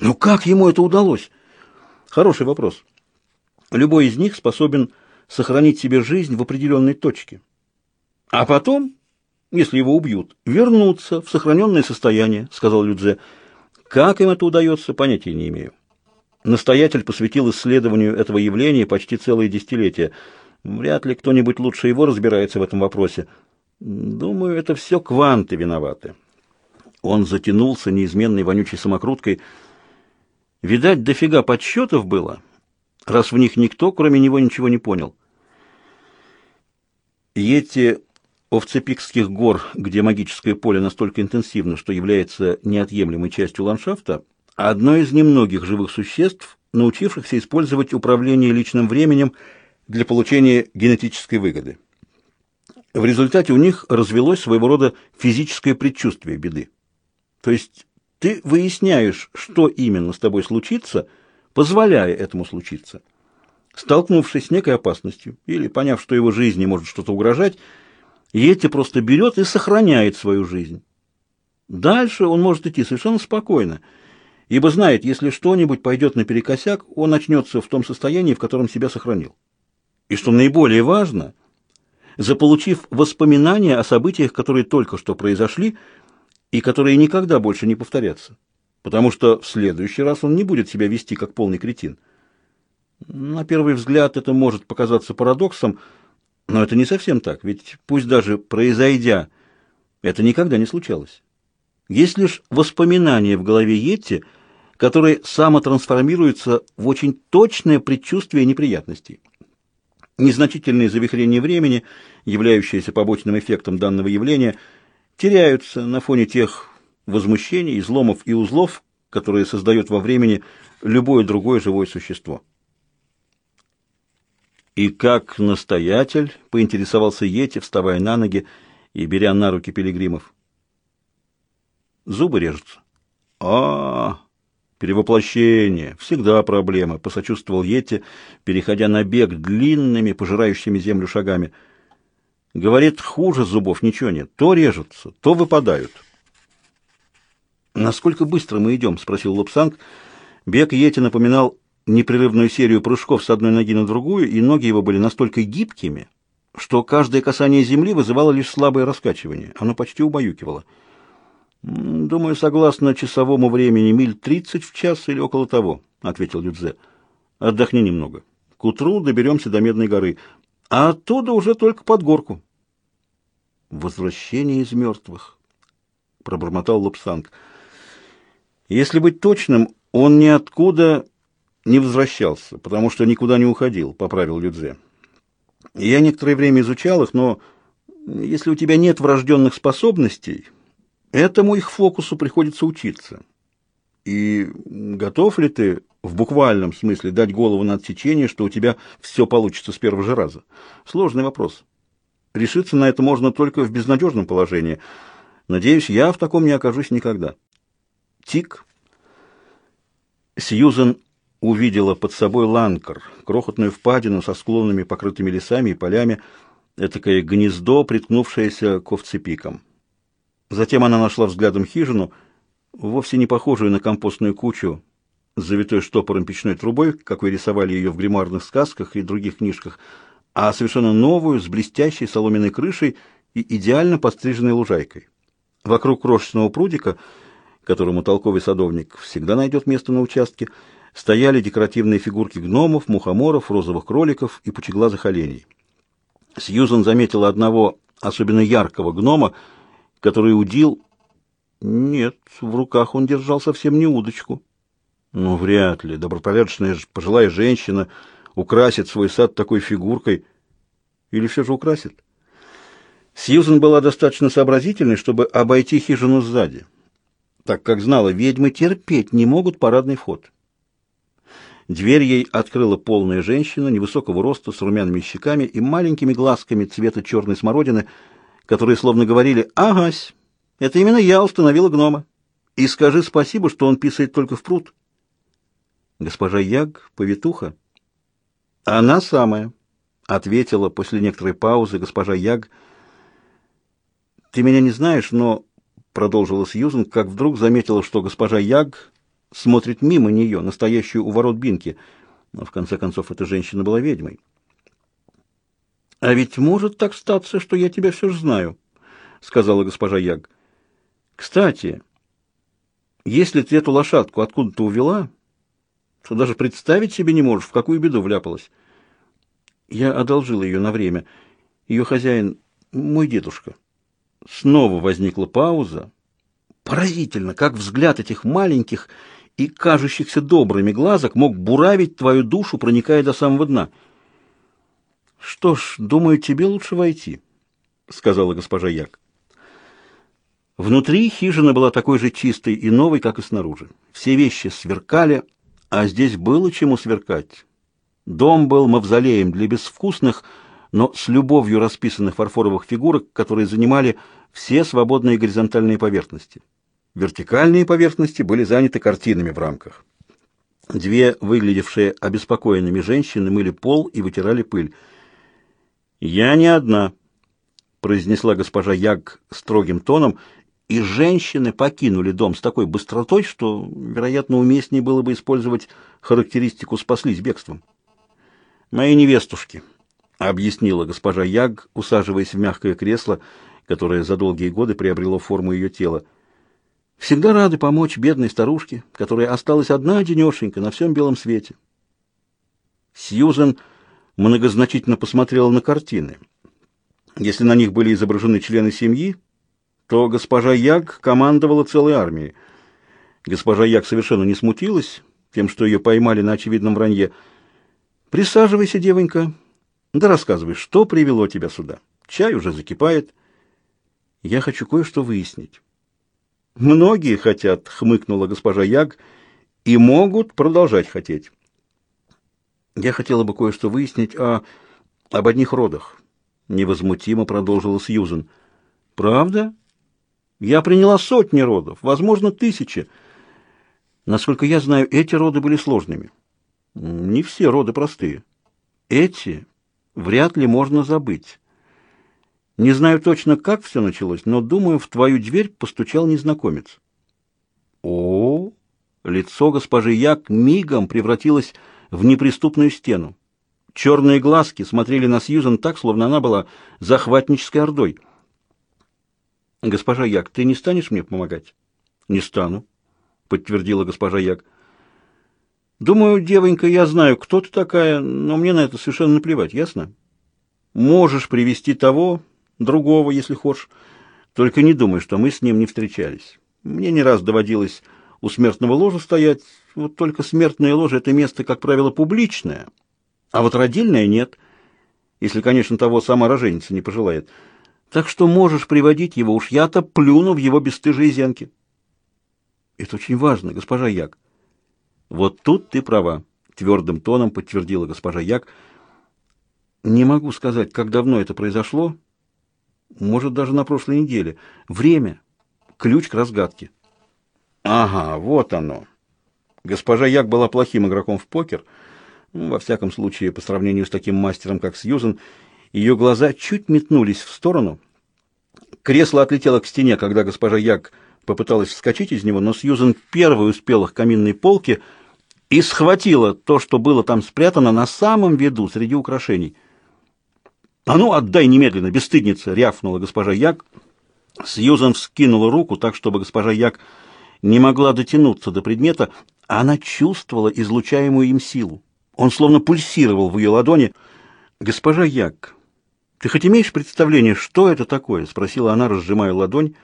Ну как ему это удалось? Хороший вопрос. Любой из них способен сохранить себе жизнь в определенной точке. А потом, если его убьют, вернуться в сохраненное состояние, сказал Людзе. Как им это удается, понятия не имею. Настоятель посвятил исследованию этого явления почти целое десятилетие. Вряд ли кто-нибудь лучше его разбирается в этом вопросе. Думаю, это все кванты виноваты. Он затянулся неизменной вонючей самокруткой. Видать, дофига подсчетов было, раз в них никто, кроме него, ничего не понял. Эти Овцепикских гор, где магическое поле настолько интенсивно, что является неотъемлемой частью ландшафта, одно из немногих живых существ, научившихся использовать управление личным временем для получения генетической выгоды. В результате у них развелось своего рода физическое предчувствие беды. То есть ты выясняешь, что именно с тобой случится, позволяя этому случиться. Столкнувшись с некой опасностью или поняв, что его жизни может что-то угрожать, Йети просто берет и сохраняет свою жизнь. Дальше он может идти совершенно спокойно, ибо знает, если что-нибудь пойдет наперекосяк, он начнется в том состоянии, в котором себя сохранил. И что наиболее важно, заполучив воспоминания о событиях, которые только что произошли и которые никогда больше не повторятся, потому что в следующий раз он не будет себя вести как полный кретин. На первый взгляд это может показаться парадоксом, но это не совсем так, ведь пусть даже произойдя, это никогда не случалось. Есть лишь воспоминания в голове Йетти, которые самотрансформируются в очень точное предчувствие неприятностей. Незначительные завихрения времени, являющиеся побочным эффектом данного явления, теряются на фоне тех возмущений, изломов и узлов, которые создает во времени любое другое живое существо. И как настоятель поинтересовался Йети, вставая на ноги и беря на руки пилигримов. Зубы режутся. А, -а, -а перевоплощение, всегда проблема, посочувствовал Йети, переходя на бег длинными, пожирающими землю шагами. Говорит, хуже зубов ничего нет. То режутся, то выпадают. Насколько быстро мы идем?» — спросил Лобсанг. Бег Йети напоминал непрерывную серию прыжков с одной ноги на другую, и ноги его были настолько гибкими, что каждое касание земли вызывало лишь слабое раскачивание. Оно почти убаюкивало. «Думаю, согласно часовому времени, миль тридцать в час или около того», — ответил Людзе. «Отдохни немного. К утру доберемся до Медной горы, а оттуда уже только под горку». «Возвращение из мертвых», — пробормотал Лапсанг. «Если быть точным, он ниоткуда не возвращался, потому что никуда не уходил, поправил Людзе. Я некоторое время изучал их, но если у тебя нет врожденных способностей, этому их фокусу приходится учиться. И готов ли ты в буквальном смысле дать голову на отсечение, что у тебя все получится с первого же раза? Сложный вопрос. Решиться на это можно только в безнадежном положении. Надеюсь, я в таком не окажусь никогда. Тик. Сьюзен увидела под собой ланкар, крохотную впадину со склонами, покрытыми лесами и полями, этакое гнездо, приткнувшееся к овцепикам. Затем она нашла взглядом хижину, вовсе не похожую на компостную кучу, завитой штопором печной трубой, какой рисовали ее в гримуарных сказках и других книжках, а совершенно новую, с блестящей соломенной крышей и идеально подстриженной лужайкой. Вокруг крошечного прудика, которому толковый садовник всегда найдет место на участке, стояли декоративные фигурки гномов, мухоморов, розовых кроликов и пучеглазых оленей. Сьюзан заметила одного особенно яркого гнома, который удил... Нет, в руках он держал совсем не удочку. Ну, вряд ли. Добропорядочная пожилая женщина украсит свой сад такой фигуркой. Или все же украсит? Сьюзан была достаточно сообразительной, чтобы обойти хижину сзади, так как знала, ведьмы терпеть не могут парадный вход. Дверь ей открыла полная женщина, невысокого роста, с румяными щеками и маленькими глазками цвета черной смородины, которые словно говорили «Агась, это именно я установила гнома. И скажи спасибо, что он писает только в пруд». «Госпожа Яг, повитуха?» «Она самая», — ответила после некоторой паузы госпожа Яг. «Ты меня не знаешь, но...» — продолжила Сьюзен, как вдруг заметила, что госпожа Яг смотрит мимо нее, настоящую у ворот Бинки. Но в конце концов эта женщина была ведьмой. «А ведь может так статься, что я тебя все же знаю», — сказала госпожа Яг. «Кстати, если ты эту лошадку откуда-то увела, то даже представить себе не можешь, в какую беду вляпалась. Я одолжила ее на время. Ее хозяин — мой дедушка». Снова возникла пауза. Поразительно, как взгляд этих маленьких и кажущихся добрыми глазок мог буравить твою душу, проникая до самого дна — «Что ж, думаю, тебе лучше войти», — сказала госпожа Як. Внутри хижина была такой же чистой и новой, как и снаружи. Все вещи сверкали, а здесь было чему сверкать. Дом был мавзолеем для безвкусных, но с любовью расписанных фарфоровых фигурок, которые занимали все свободные горизонтальные поверхности. Вертикальные поверхности были заняты картинами в рамках. Две выглядевшие обеспокоенными женщины мыли пол и вытирали пыль. «Я не одна», — произнесла госпожа Яг строгим тоном, и женщины покинули дом с такой быстротой, что, вероятно, уместнее было бы использовать характеристику «спаслись бегством». «Мои невестушки», — объяснила госпожа Яг, усаживаясь в мягкое кресло, которое за долгие годы приобрело форму ее тела. «Всегда рады помочь бедной старушке, которая осталась одна денешенька на всем белом свете». Сьюзен многозначительно посмотрела на картины. Если на них были изображены члены семьи, то госпожа Яг командовала целой армией. Госпожа Яг совершенно не смутилась тем, что ее поймали на очевидном вранье. «Присаживайся, девонька. Да рассказывай, что привело тебя сюда? Чай уже закипает. Я хочу кое-что выяснить». «Многие хотят», — хмыкнула госпожа Яг, — «и могут продолжать хотеть». Я хотела бы кое-что выяснить о... об одних родах. Невозмутимо продолжила Сьюзен. Правда? Я приняла сотни родов, возможно, тысячи. Насколько я знаю, эти роды были сложными. Не все роды простые. Эти вряд ли можно забыть. Не знаю точно, как все началось, но, думаю, в твою дверь постучал незнакомец. О, лицо госпожи Як мигом превратилось в неприступную стену. Черные глазки смотрели на Сьюзан так, словно она была захватнической ордой. «Госпожа Як, ты не станешь мне помогать?» «Не стану», — подтвердила госпожа Як. «Думаю, девонька, я знаю, кто ты такая, но мне на это совершенно наплевать, ясно? Можешь привести того, другого, если хочешь, только не думай, что мы с ним не встречались. Мне не раз доводилось у смертного ложа стоять, вот только смертное ложе — это место, как правило, публичное, а вот родильное — нет, если, конечно, того сама роженица не пожелает. Так что можешь приводить его, уж я-то плюну в его бесстыжие зенки. Это очень важно, госпожа Як. Вот тут ты права, твердым тоном подтвердила госпожа Як. Не могу сказать, как давно это произошло. Может, даже на прошлой неделе. Время — ключ к разгадке. Ага, вот оно. Госпожа Як была плохим игроком в покер. Ну, во всяком случае, по сравнению с таким мастером, как Сьюзен, ее глаза чуть метнулись в сторону. Кресло отлетело к стене, когда госпожа Як попыталась вскочить из него, но Сьюзен первой успела к каминной полке и схватила то, что было там спрятано на самом виду среди украшений. «А ну, отдай немедленно, бесстыдница!» — рявкнула госпожа Як. Сьюзен вскинула руку так, чтобы госпожа Як не могла дотянуться до предмета, она чувствовала излучаемую им силу. Он словно пульсировал в ее ладони. «Госпожа Як, ты хоть имеешь представление, что это такое?» — спросила она, разжимая ладонь,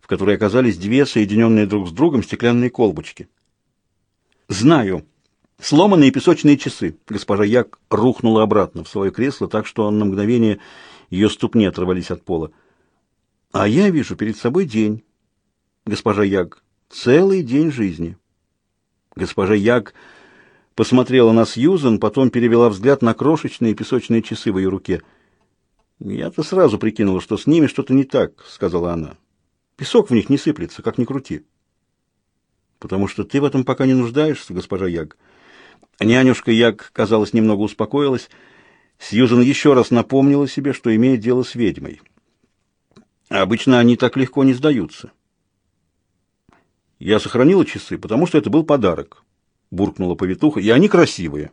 в которой оказались две соединенные друг с другом стеклянные колбочки. «Знаю. Сломанные песочные часы». Госпожа Як рухнула обратно в свое кресло, так что на мгновение ее ступни оторвались от пола. «А я вижу перед собой день. Госпожа Як, целый день жизни». Госпожа Яг посмотрела на Сьюзен, потом перевела взгляд на крошечные песочные часы в ее руке. «Я-то сразу прикинула, что с ними что-то не так», — сказала она. «Песок в них не сыплется, как ни крути». «Потому что ты в этом пока не нуждаешься, госпожа Яг». Нянюшка Яг, казалось, немного успокоилась. Сьюзен еще раз напомнила себе, что имеет дело с ведьмой. Обычно они так легко не сдаются. Я сохранила часы, потому что это был подарок, буркнула повитуха, и они красивые.